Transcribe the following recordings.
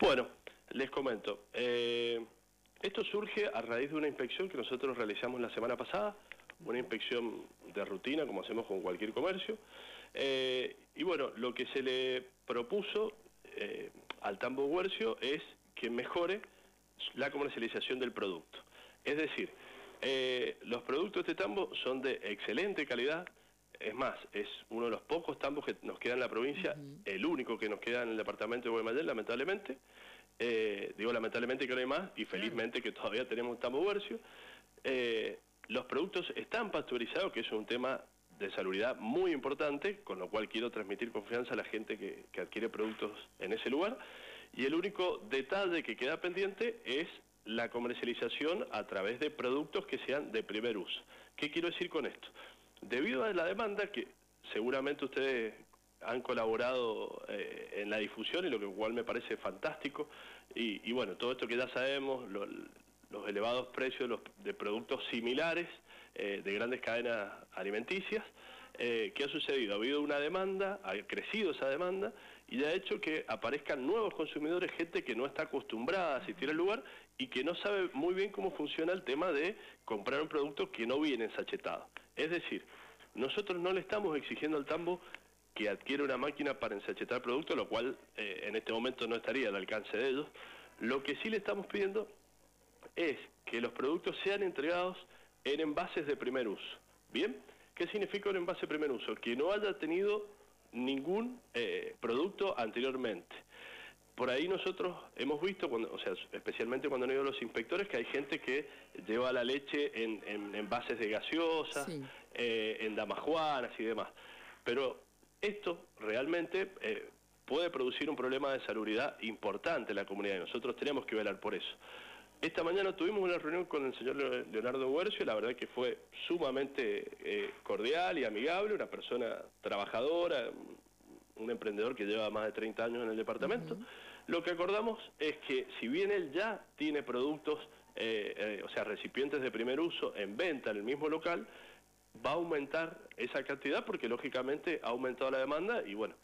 Bueno, les comento. Eh, esto surge a raíz de una inspección que nosotros realizamos la semana pasada, una inspección de rutina, como hacemos con cualquier comercio. Eh, y bueno, lo que se le propuso eh, al Tambo Huercio es que mejore la comercialización del producto. Es decir, los productos de tambo son de excelente calidad, es más, es uno de los pocos tambos que nos queda en la provincia, el único que nos queda en el departamento de Guaymallén, lamentablemente. Eh, digo lamentablemente que no hay más y felizmente que todavía tenemos un tambo versio. Eh, los productos están pasteurizados, que es un tema de salubridad muy importante, con lo cual quiero transmitir confianza a la gente que, que adquiere productos en ese lugar. Y el único detalle que queda pendiente es la comercialización a través de productos que sean de primer uso. ¿Qué quiero decir con esto? Debido a la demanda, que seguramente ustedes han colaborado eh, en la difusión y lo que igual me parece fantástico, y, bueno, todo esto que ya sabemos, los elevados precios de, productos similares eh, de grandes cadenas alimenticias, eh, ¿qué ha sucedido? Ha habido una demanda, ha crecido esa demanda y ha hecho que aparezcan nuevos consumidores, gente que no está acostumbrada a asistir al lugar y que no sabe muy bien cómo funciona el tema de comprar un producto que no viene ensachetado. Es decir, nosotros no le estamos exigiendo al tambo que adquiera una máquina para ensachetar productos, lo cual eh, en este momento no estaría al alcance de ellos. Lo que sí le estamos pidiendo es que los productos sean entregados en envases de primer uso. ¿Bien? ¿Qué significa un envase de primer uso? Que no haya tenido ningún eh, producto anteriormente. Por ahí nosotros hemos visto, cuando, o sea, especialmente cuando han ido los inspectores, que hay gente que lleva la leche en, envases de gaseosa, eh, en damajuanas y demás. Pero esto realmente eh, puede producir un problema de salubridad importante en la comunidad y nosotros tenemos que velar por eso. Esta mañana tuvimos una reunión con el señor Leonardo Huercio, la verdad que fue sumamente eh, cordial y amigable, una persona trabajadora, un emprendedor que lleva más de 30 años en el departamento. Lo que acordamos es que si bien él ya tiene productos, eh, eh, o sea, recipientes de primer uso en venta en el mismo local, va a aumentar esa cantidad porque lógicamente ha aumentado la demanda y bueno,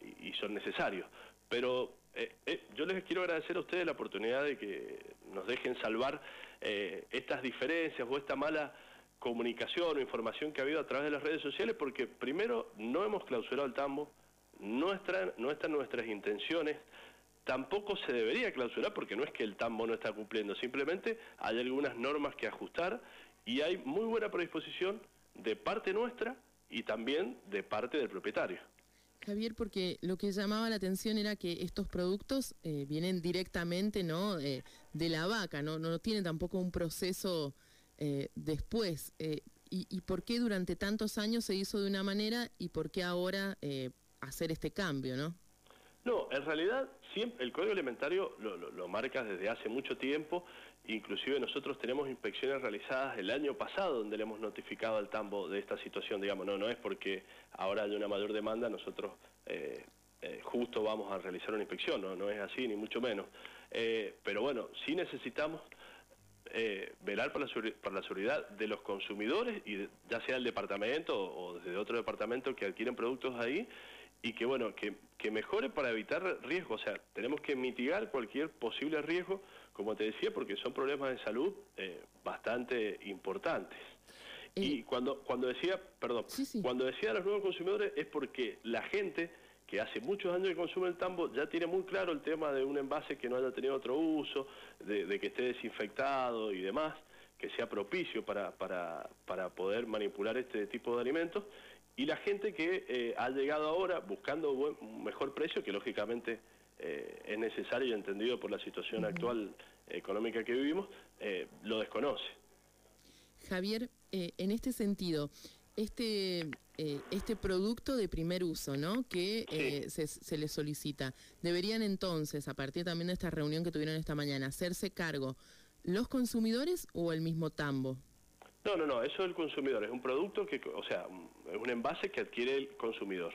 y son necesarios. Pero eh, eh, yo les quiero agradecer a ustedes la oportunidad de que nos dejen salvar eh, estas diferencias o esta mala comunicación o información que ha habido a través de las redes sociales, porque primero no hemos clausurado el tambo, no están, no están nuestras intenciones, tampoco se debería clausurar porque no es que el tambo no está cumpliendo, simplemente hay algunas normas que ajustar y hay muy buena predisposición de parte nuestra y también de parte del propietario. Javier, porque lo que llamaba la atención era que estos productos eh, vienen directamente ¿no? Eh, de la vaca, no, no tienen tampoco un proceso eh, después. Y, por qué durante tantos años se hizo de una manera y por qué ahora hacer este cambio? No, no en realidad siempre, el Código Alimentario lo, lo marca desde hace mucho tiempo. Inclusive nosotros tenemos inspecciones realizadas el año pasado donde le hemos notificado al tambo de esta situación, digamos, no, no es porque ahora hay una mayor demanda, nosotros eh, eh, justo vamos a realizar una inspección, no, no es así, ni mucho menos. Eh, pero bueno, sí necesitamos velar por la, por la seguridad de los consumidores, y ya sea el departamento o desde otro departamento que adquieren productos ahí, y que bueno, que, que mejore para evitar riesgos, o sea, tenemos que mitigar cualquier posible riesgo, como te decía, porque son problemas de salud eh, bastante importantes. Y eh, cuando, cuando decía, perdón, cuando decía a los nuevos consumidores es porque la gente que hace muchos años que consume el tambo ya tiene muy claro el tema de un envase que no haya tenido otro uso, de, que esté desinfectado y demás, que sea propicio para, para, para poder manipular este tipo de alimentos y la gente que eh, ha llegado ahora buscando un mejor precio, que lógicamente eh, es necesario y entendido por la situación actual económica que vivimos, eh, lo desconoce. Javier, en este sentido, este, este producto de primer uso, ¿no? Que se, se le solicita, deberían entonces, a partir también de esta reunión que tuvieron esta mañana, hacerse cargo los consumidores o el mismo tambo. No, no, no, eso es el consumidor, es un producto que, o sea, es un envase que adquiere el consumidor.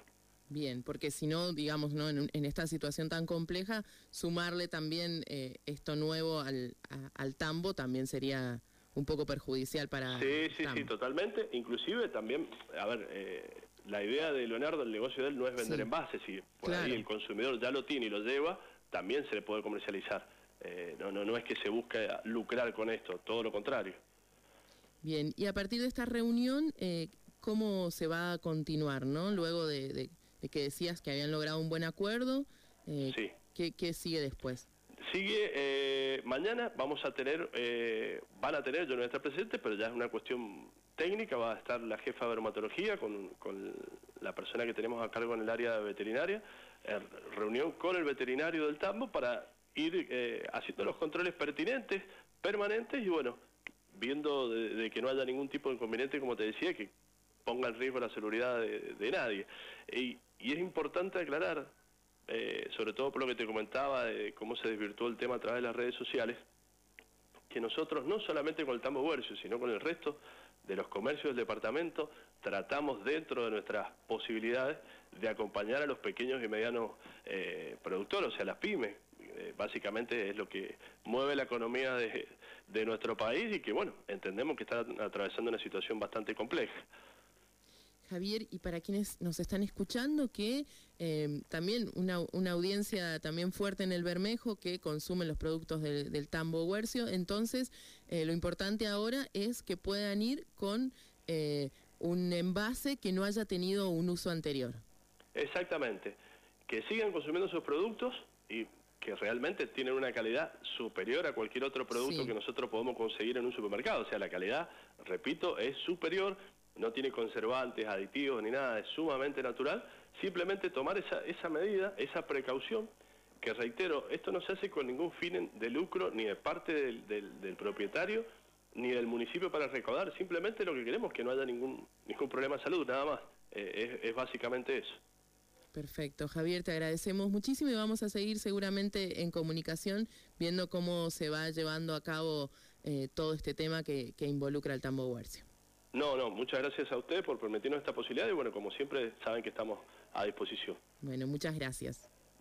Bien, porque si no, digamos, ¿no? En, esta situación tan compleja, sumarle también eh, esto nuevo al, al tambo también sería un poco perjudicial para... Sí, sí, sí, totalmente. Inclusive también, a ver, eh, la idea de Leonardo, el negocio de él no es vender envases, si por ahí el consumidor ya lo tiene y lo lleva, también se le puede comercializar. Eh, no, no, no es que se busque lucrar con esto, todo lo contrario. Bien, y a partir de esta reunión, eh, ¿cómo se va a continuar, no? Luego de, que decías que habían logrado un buen acuerdo, eh, sí. ¿qué, sigue después? Sigue, eh, mañana vamos a tener, eh, van a tener, yo no voy a estar presente, pero ya es una cuestión técnica, va a estar la jefa de dermatología con, con la persona que tenemos a cargo en el área veterinaria, reunión con el veterinario del Tambo para ir haciendo los controles pertinentes, permanentes y bueno, viendo de, que no haya ningún tipo de inconveniente, como te decía, que ponga en riesgo la seguridad de, nadie. Y, es importante aclarar, eh, sobre todo por lo que te comentaba, de cómo se desvirtuó el tema a través de las redes sociales, que nosotros no solamente con el Tambo Huercio, sino con el resto de los comercios del departamento, tratamos dentro de nuestras posibilidades de acompañar a los pequeños y medianos eh, productores, o sea, las pymes, eh, básicamente es lo que mueve la economía de, nuestro país y que, bueno, entendemos que está atravesando una situación bastante compleja. Javier, y para quienes nos están escuchando, que em, también una, una, audiencia también fuerte en el Bermejo que consumen los productos del tambo huercio, entonces eh, lo importante ahora es que puedan ir con eh, un envase que no haya tenido un uso anterior. Exactamente, que sigan consumiendo sus productos y que realmente tienen una calidad superior a cualquier otro producto que nosotros podemos conseguir en un supermercado. O sea, la calidad, repito, es superior, no tiene conservantes, aditivos ni nada, es sumamente natural. Simplemente tomar esa, esa medida, esa precaución, que reitero, esto no se hace con ningún fin de lucro ni de parte del, propietario ni del municipio para recaudar, simplemente lo que queremos es que no haya ningún, ningún problema de salud, nada más. Eh, es básicamente eso. Perfecto, Javier, te agradecemos muchísimo y vamos a seguir seguramente en comunicación viendo cómo se va llevando a cabo eh, todo este tema que, que involucra al tambo huercio. No, no, muchas gracias a usted por permitirnos esta posibilidad y bueno, como siempre saben que estamos a disposición. Bueno, muchas gracias.